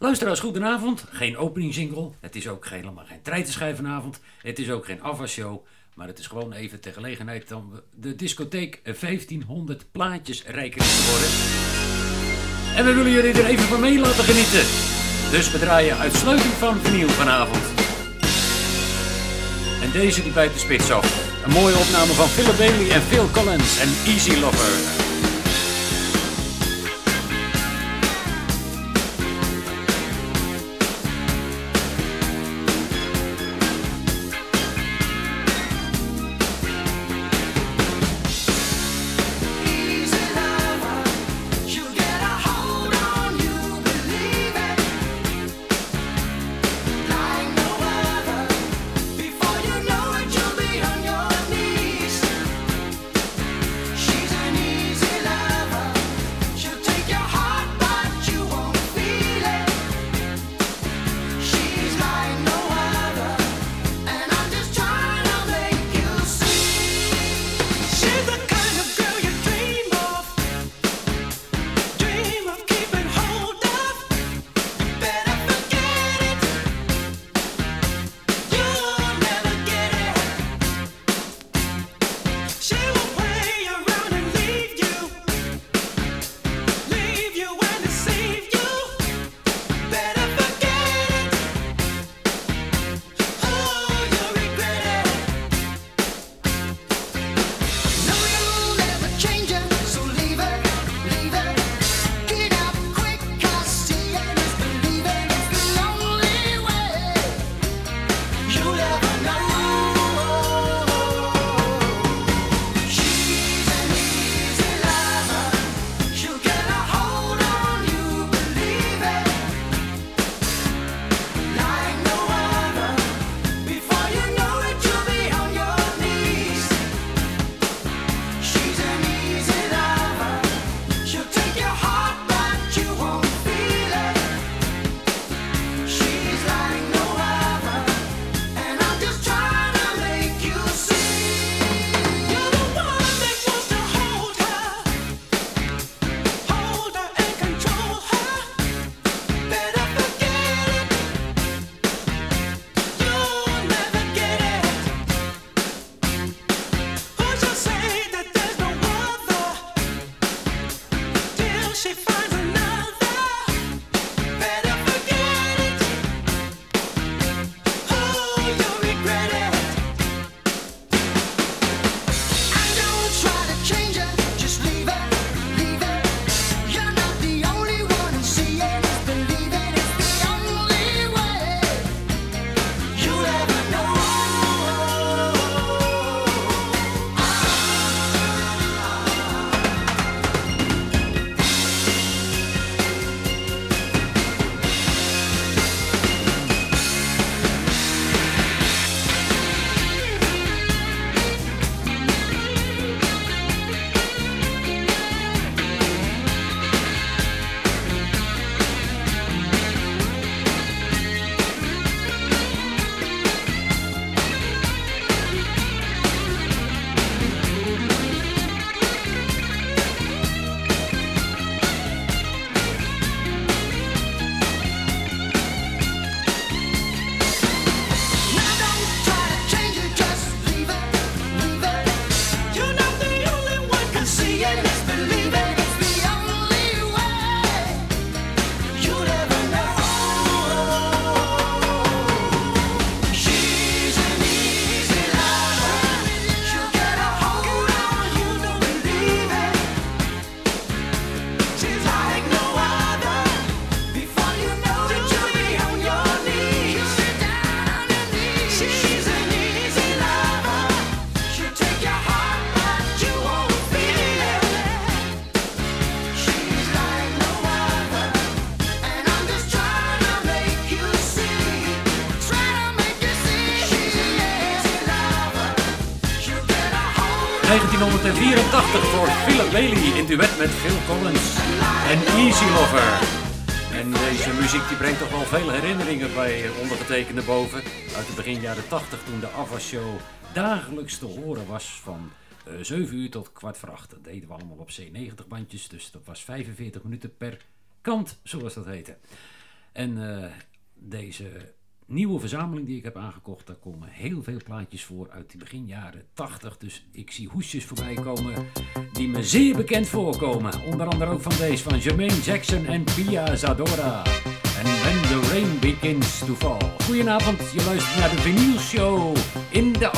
Luisteraars, goedenavond. Geen opening single. Het is ook geen, helemaal geen treitenschijf vanavond. Het is ook geen afwasshow. Maar het is gewoon even ter gelegenheid dan de discotheek 1500 plaatjes rijker is geworden. En we willen jullie er even van mee laten genieten. Dus we draaien uitsluitend van vinyl vanavond. En deze die bijt de spits af. Een mooie opname van Philip Bailey en Phil Collins en Easy Lover. Voor Philip Bailey in duet met Phil Collins en Easy Lover. En deze muziek die brengt toch wel veel herinneringen bij ondergetekende boven. Uit het begin jaren 80 toen de Ava Show dagelijks te horen was van uh, eh, 7 uur tot kwart voor 8. Dat deden we allemaal op C90 bandjes, dus dat was 45 minuten per kant, zoals dat heette. En eh, deze nieuwe verzameling die ik heb aangekocht, daar komen heel veel plaatjes voor uit de begin jaren 80. Dus ik zie hoesjes voorbij komen die me zeer bekend voorkomen. Onder andere ook van deze van Jermaine Jackson en Pia Zadora. En When the Rain Begins to Fall. Goedenavond, je luistert naar de Vinyl Show in de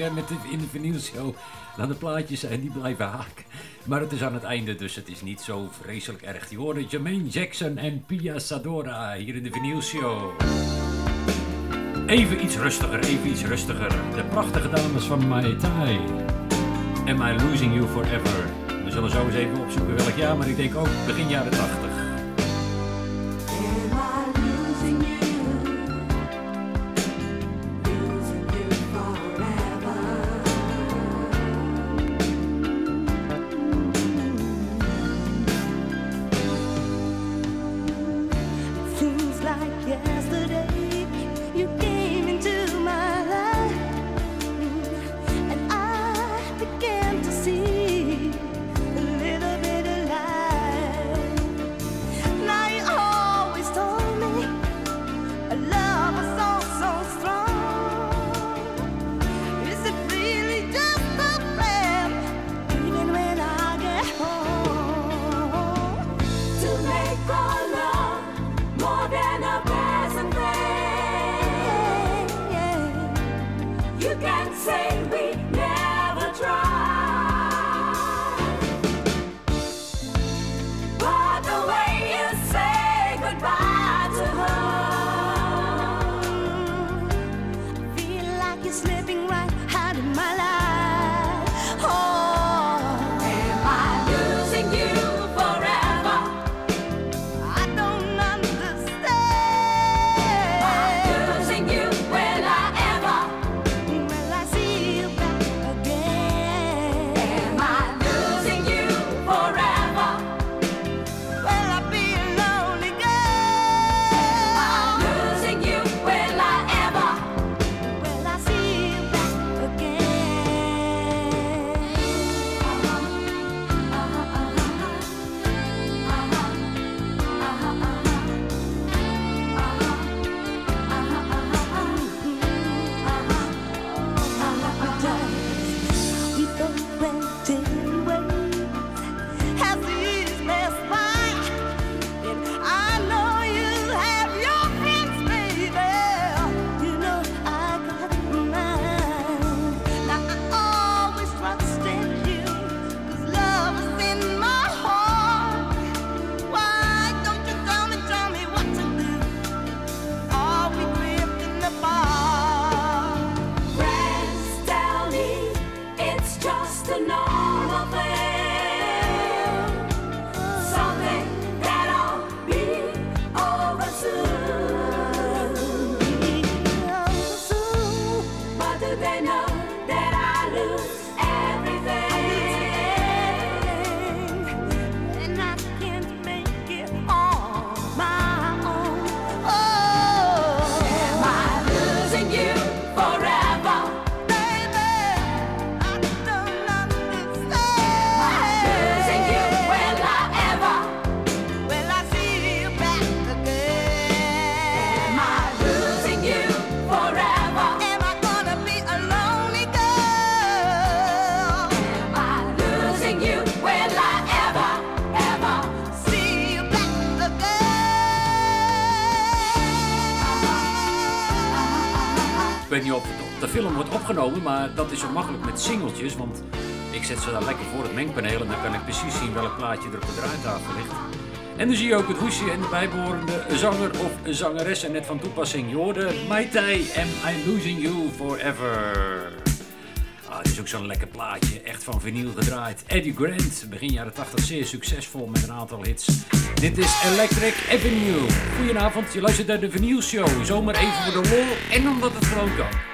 Alpha Show. in de. Dan de plaatjes en die blijven haken. Maar het is aan het einde, dus het is niet zo vreselijk erg. Die hoorde Jermaine Jackson en Pia Sadora hier in de vernieuwshow. Even iets rustiger, even iets rustiger. De prachtige dames van My Tai. Am I Losing You Forever? We zullen zo eens even opzoeken welk jaar, maar ik denk ook begin jaren 80. Maar dat is zo makkelijk met singeltjes. Want ik zet ze daar lekker voor het mengpaneel en dan kan ik precies zien welk plaatje er op de draaitafel ligt. En dan zie je ook het hoesje en de bijbehorende zanger of zangeres en net van toepassing. Je Mai Tai and I'm Losing You Forever. Ah, dit is ook zo'n lekker plaatje, echt van vinyl gedraaid. Eddie Grant, begin jaren 80 zeer succesvol met een aantal hits. Dit is Electric Avenue. Goedenavond, je luistert naar de Vinyl Show. Zomaar even voor de lol en omdat het gewoon kan.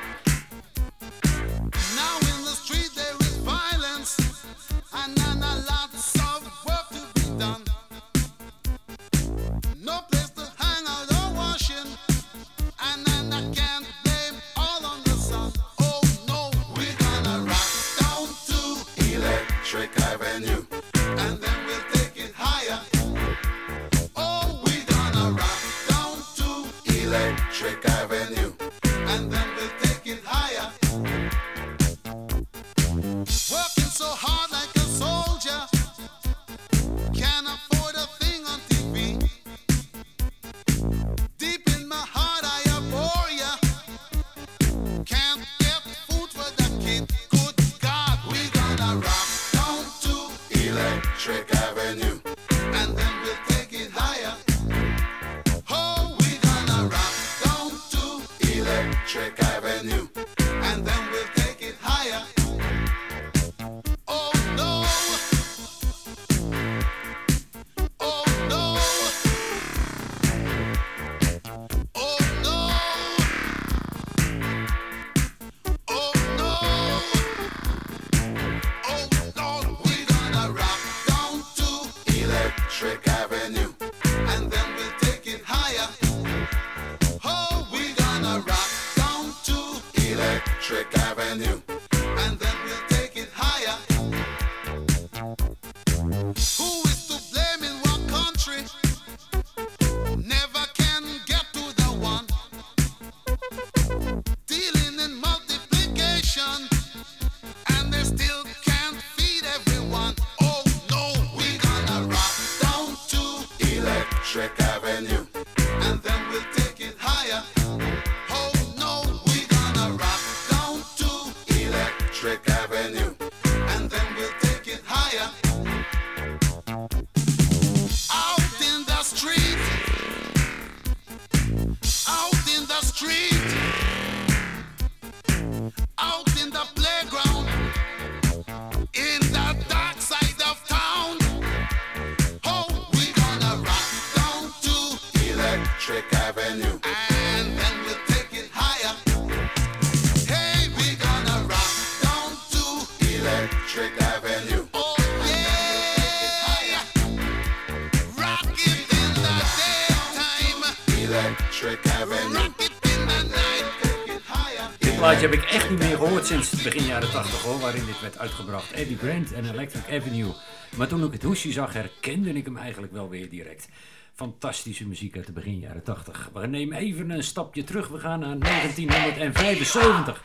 begin jaren 80 hoor, waarin dit werd uitgebracht. Eddie Grant en Electric Avenue. Maar toen ik het hoesje zag, herkende ik hem eigenlijk wel weer direct. Fantastische muziek uit de begin jaren 80. We nemen even een stapje terug. We gaan naar 1975.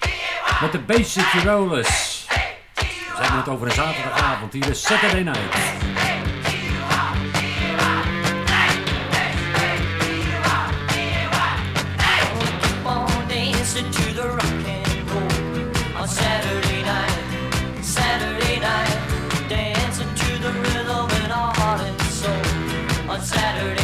Met de Basic Rollers. We hebben het over een zaterdagavond. Hier is Saturday Night. to. Saturday night, Saturday night, dancing to the rhythm in our heart and soul. On Saturday.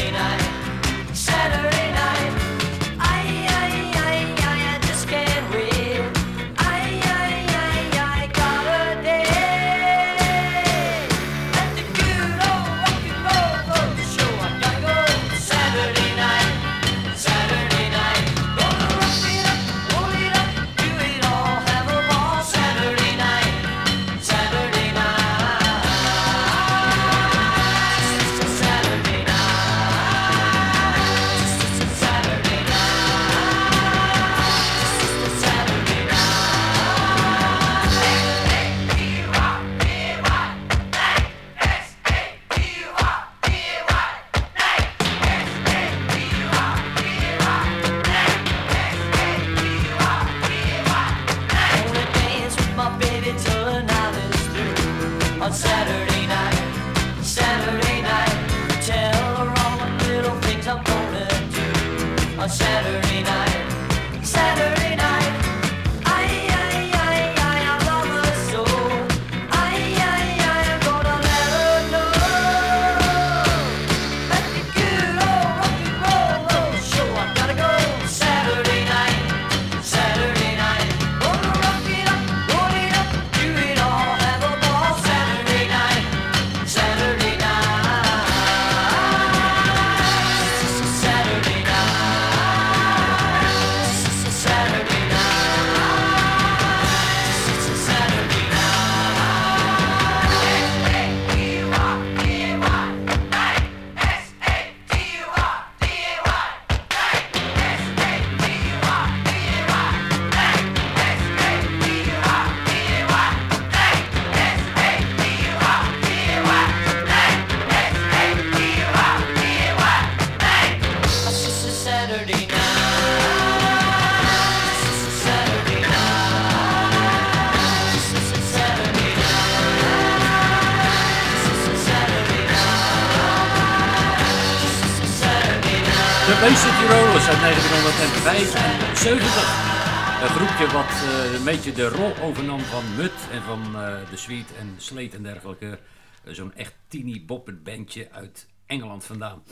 Beetje de rol overnam van Mut en van uh, de Sweet en Sleet en dergelijke. Uh, Zo'n echt teeny bopper bandje uit Engeland vandaan.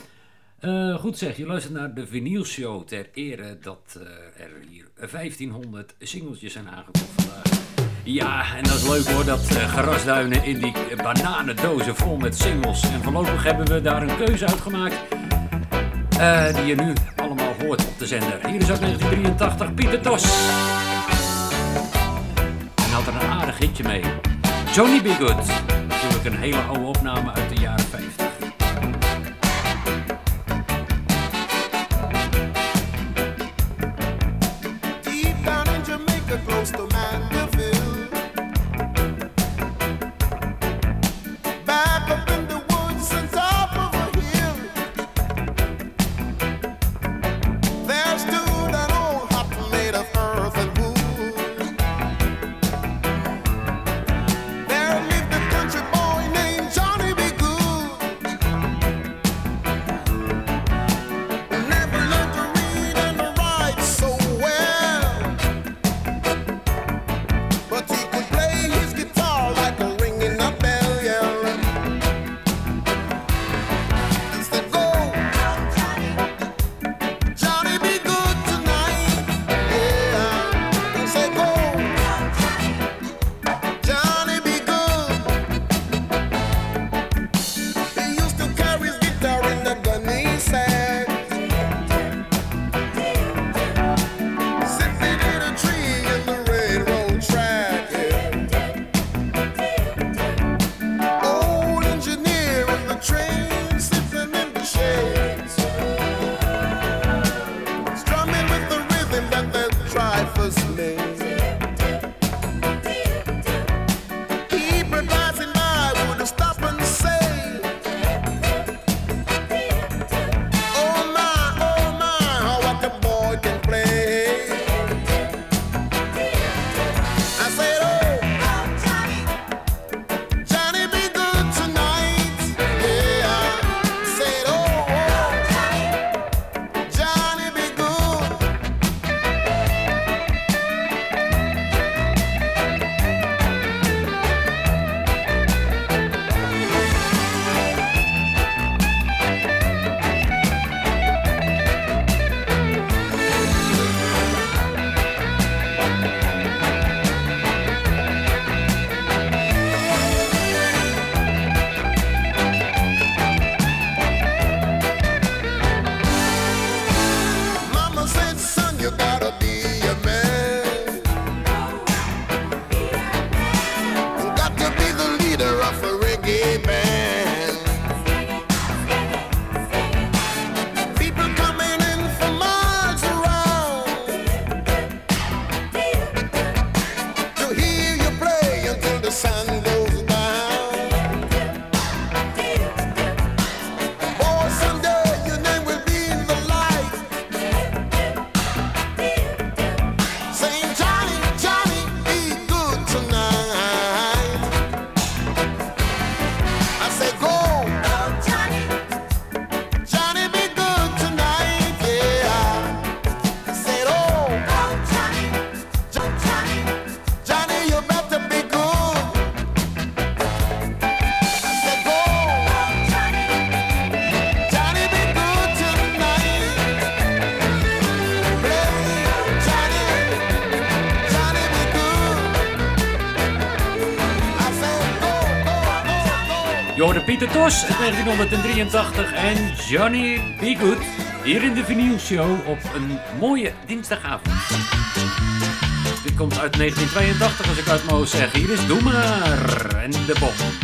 goed zeg, je luistert naar de Vinyl Show ter ere dat er hier 1500 singeltjes zijn aangekomen vandaag. Ja, en dat is leuk hoor, dat grasduinen in die bananendozen vol met singles. En voorlopig hebben we daar een keuze uitgemaakt uh, die je nu allemaal hoort op de zender. Hier is uit 1983 Pieter Tos. Had er een aardig hitje mee. Johnny B. Good. Natuurlijk een hele oude opname uit de jaren 50. Pieter Tos in 1983 en Johnny B. Good hier in de Vinyl Show op een mooie dinsdagavond. Dit komt uit 1982 als ik uit mijn zeg. Hier is Doe maar en de Bob.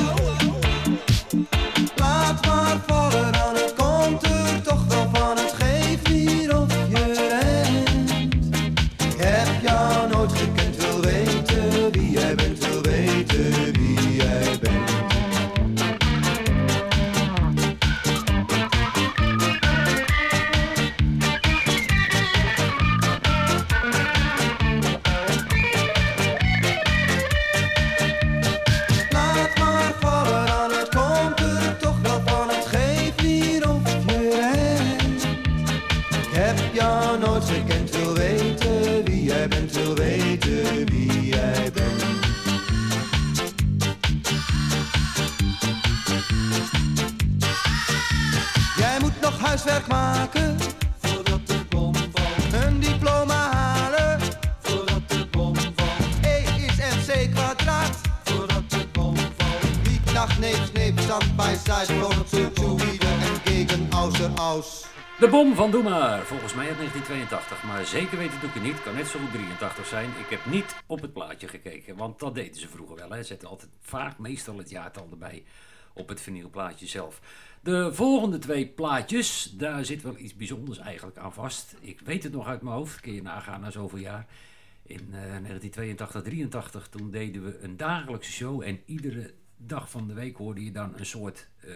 sneep, stand bij side, voor zu, zu, wieder en gegen außer aus. De bom van Doe. Volgens mij uit 1982, maar zeker weten doe ik het niet. Kan net zo goed 83 zijn. Ik heb niet op het plaatje gekeken, want dat deden ze vroeger wel. Hè. Ze zetten altijd vaak meestal het jaartal erbij op het vinylplaatje zelf. De volgende twee plaatjes, daar zit wel iets bijzonders eigenlijk aan vast. Ik weet het nog uit mijn hoofd, kun je nagaan na zoveel jaar. In eh, 1982, 83, toen deden we een dagelijkse show en iedere dag van de week hoorde je dan een soort eh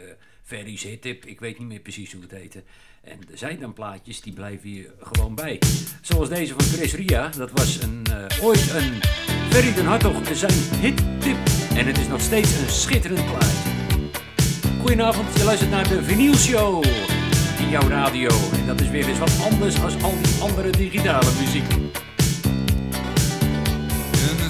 Ferry's hittip. Ik weet niet meer precies hoe het heette. En er zijn dan plaatjes die blijven hier gewoon bij. Zoals deze van Chris Ria. Dat was een, eh, ooit een Ferry den Hartog zijn hittip. En het is nog steeds een schitterend plaatje. Goedenavond, je luistert naar de Vinyl Show in jouw radio. En dat is weer eens wat anders dan al die andere digitale muziek. In the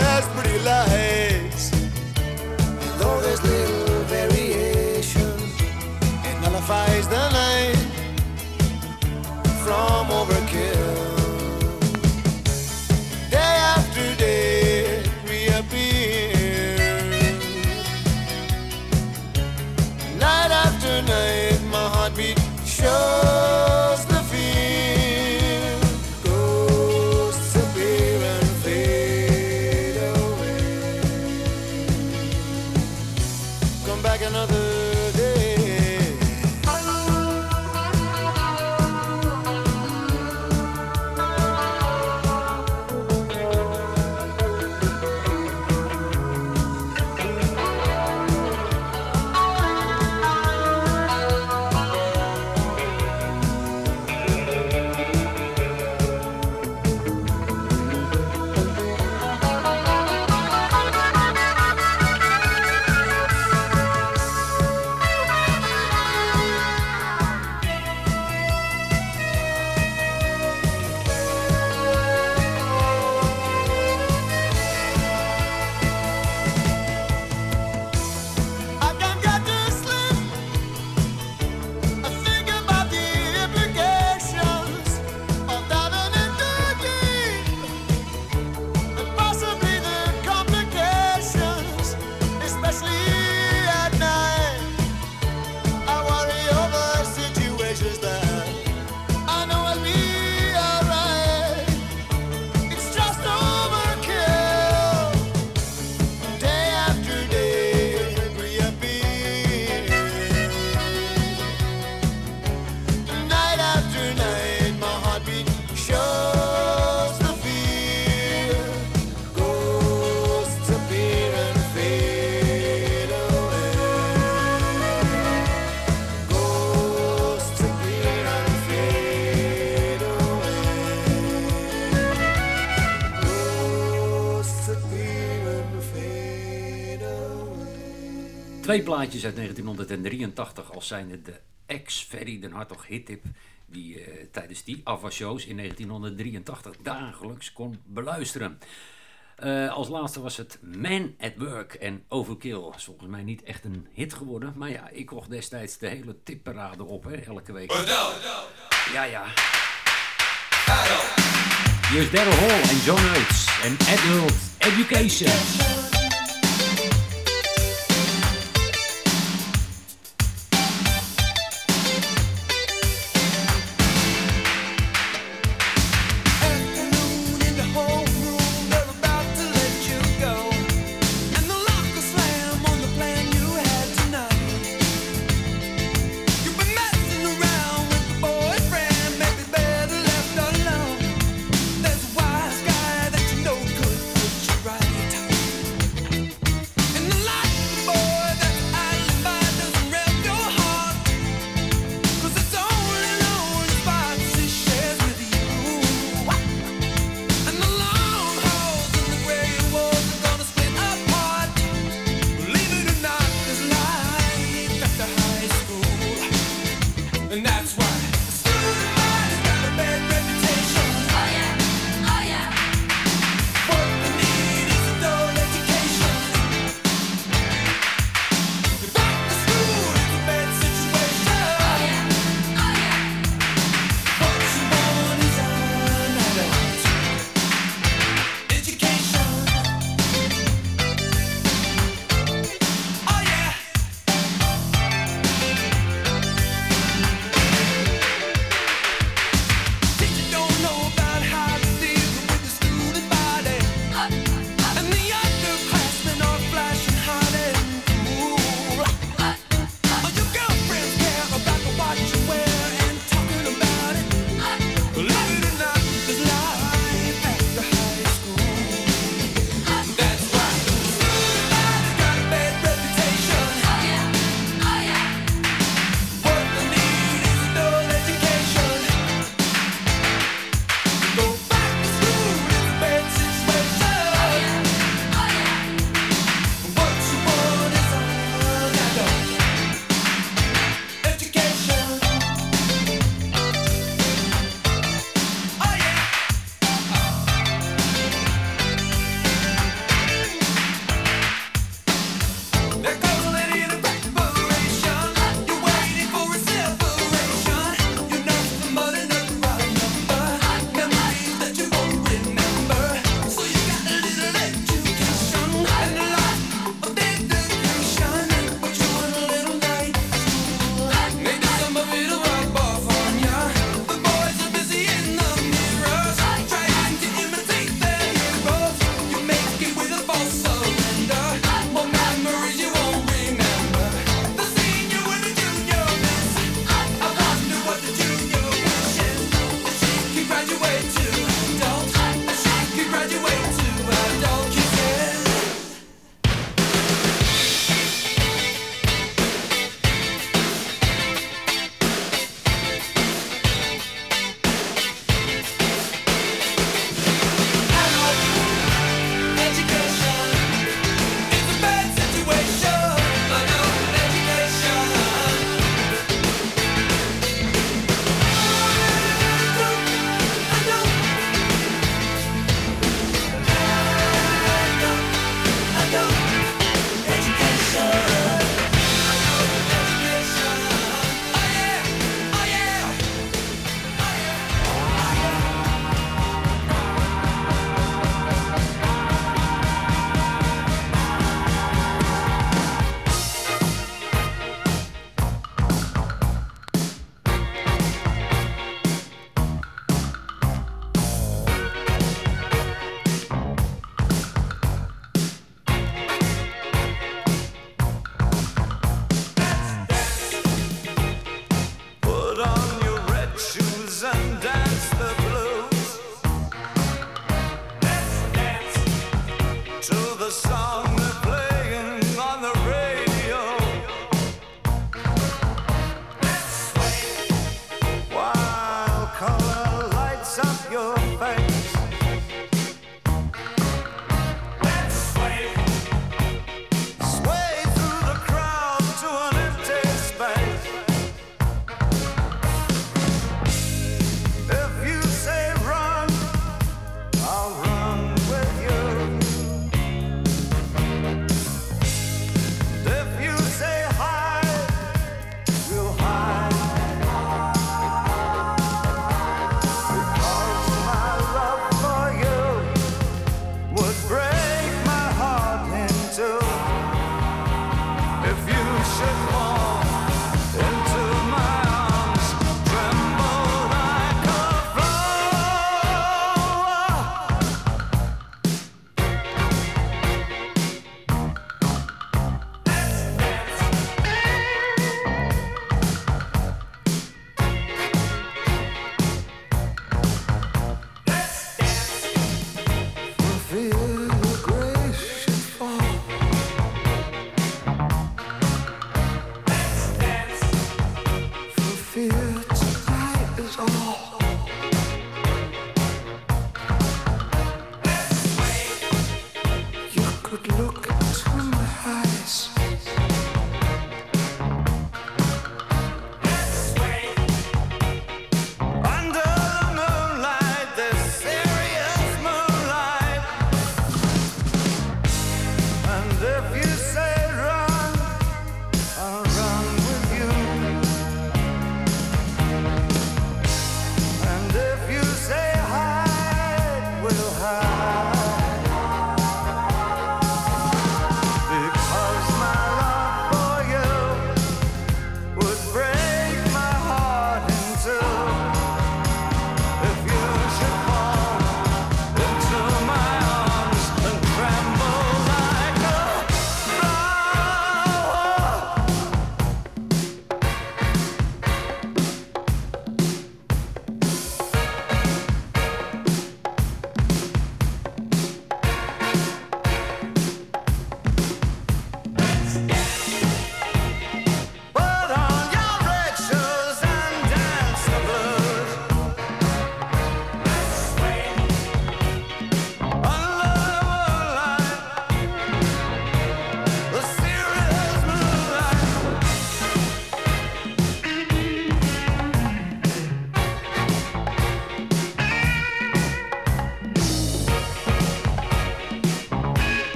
has pretty lights. And though there's little variation, it nullifies the night from over. Twee plaatjes uit 1983 als zijnde de ex-Ferry den Hartog hittip... die uh, tijdens die AVA-shows in 1983 dagelijks kon beluisteren. Eh, als laatste was het Man at Work en Overkill. Volgens mij niet echt een hit geworden. Maar ja, ik kocht destijds de hele tipparade op, hè, elke week. Ja, ja. Hier is Daryl Hall en John Oates en Adult Education.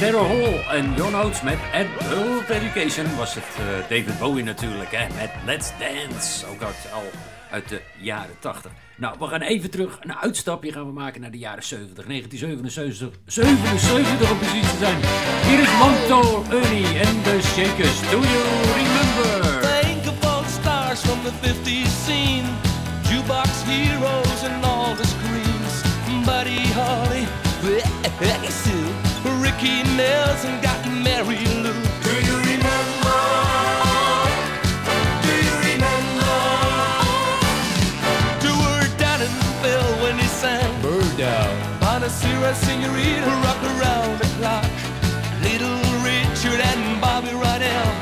Daryl Hall en John Oates met Adult Education was het eh, David Bowie natuurlijk, hè, met Let's Dance, ook uit, al uit de jaren 80. Nou, we gaan even terug, een uitstapje gaan we maken naar de jaren 70, 1977, 77 om precies te zijn. Hier is Montor, Ernie en de Shakers, do you remember? Think about stars from the 50s scene, jukebox heroes and all the screens. Buddy Holly, Ricky Nelson got Mary Lou. Do you remember? Do you remember? Do her Dannonville when he sang Bird Down. Bonacera, Senorita, rock around the clock. Little Richard and Bobby Rydell.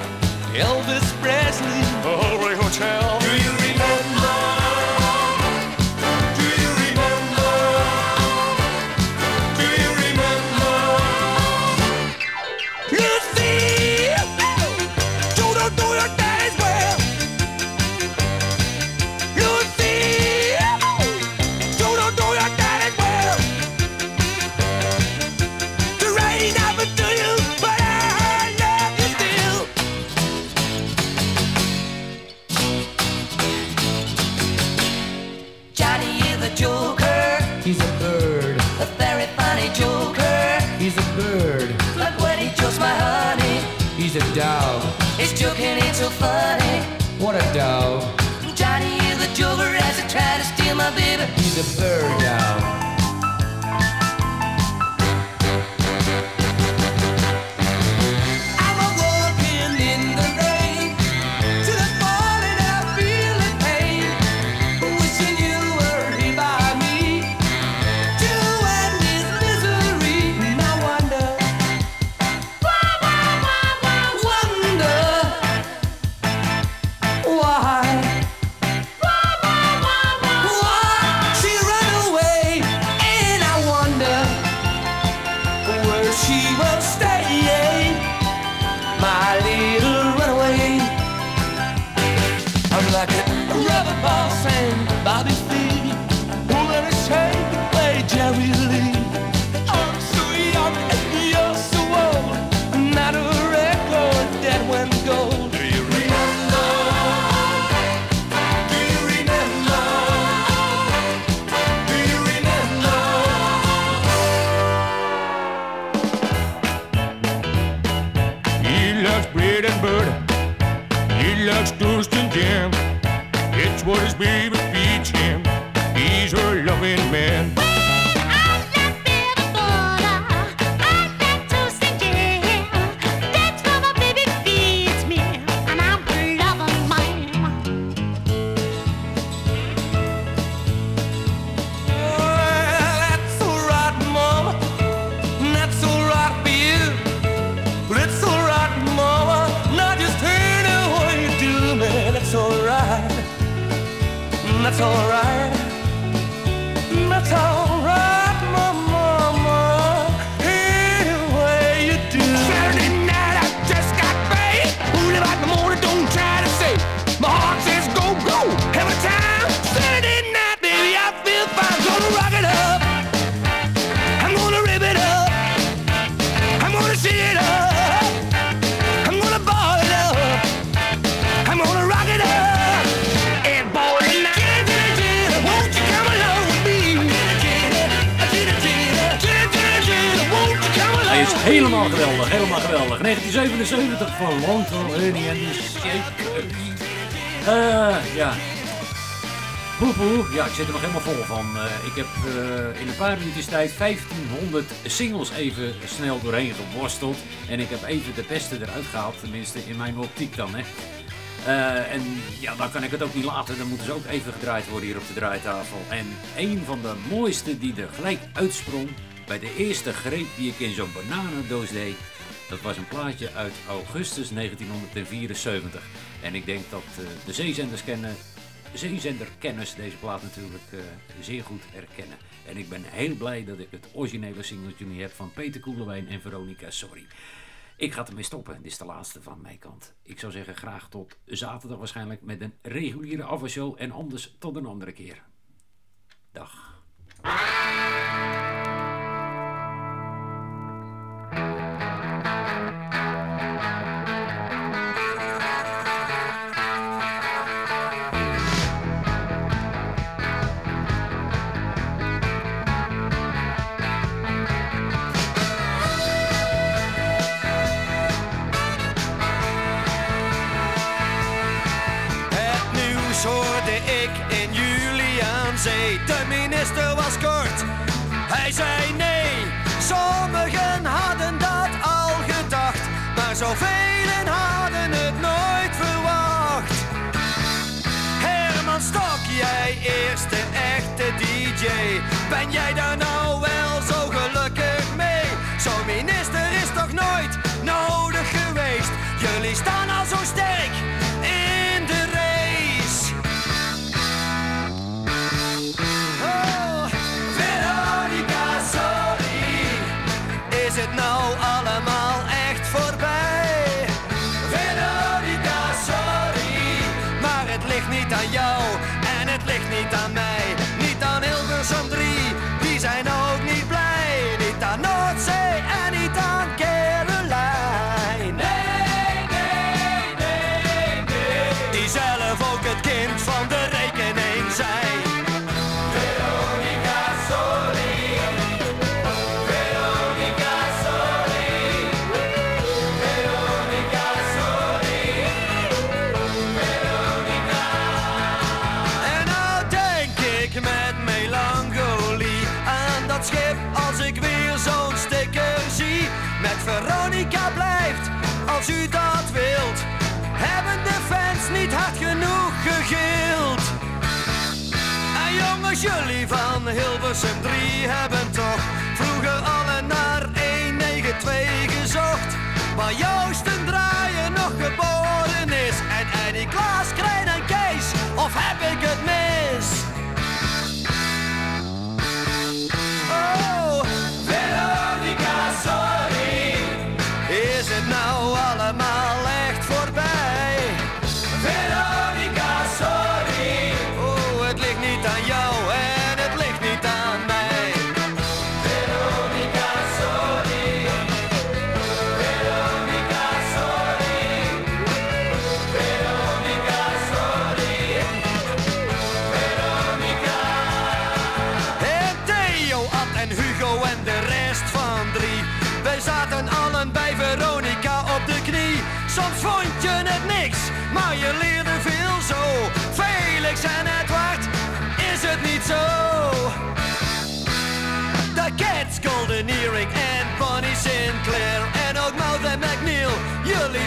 Elvis baby, be the bird out. 1977 van Longhorn Ernie en de Shakers. Eh, ja. Ja, ik zit er nog helemaal vol van. Eh, ik heb eh, in een paar minuutjes tijd 1500 singles even snel doorheen geworsteld. En ik heb even de beste eruit gehaald, tenminste in mijn optiek dan. Hè. Eh, en ja, dan kan ik het ook niet laten. Dan moeten ze ook even gedraaid worden hier op de draaitafel. En een van de mooiste die er gelijk uitsprong bij de eerste greep die ik in zo'n bananendoos deed. Dat was een plaatje uit augustus 1974. En ik denk dat eh, de zeezenders kennen, zeezenderkenners deze plaat natuurlijk eh, zeer goed herkennen. En ik ben heel blij dat ik het originele singeltje nu heb van Peter Koelewijn en Veronica Sorry. Ik ga ermee stoppen. Dit is de laatste van mijn kant. Ik zou zeggen graag tot zaterdag waarschijnlijk met een reguliere afwasshow en anders tot een andere keer. Dag. DJ. Veronica blijft, als u dat wilt. Hebben de fans niet hard genoeg gegild? En jongens, jullie van Hilversum 3 hebben toch vroeger alle naar 192 gezocht. Waar Joost en Draaien nog geboren is. En Eddie Klaas, Krijn en Kees, of heb ik het mis?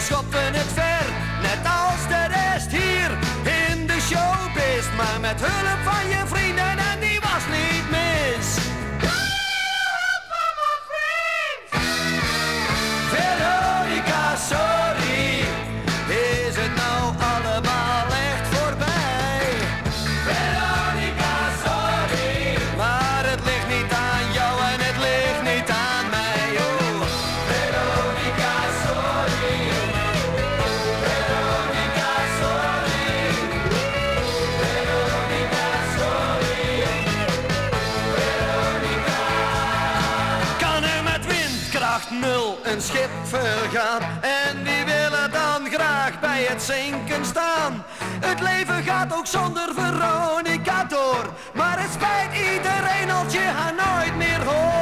Schoppen het ver. Net als de rest hier in de showbiz. Maar met hulp van je vrienden het zinken staan. Het leven gaat ook zonder Veronica door. Maar het spijt iedereen als je haar nooit meer hoort.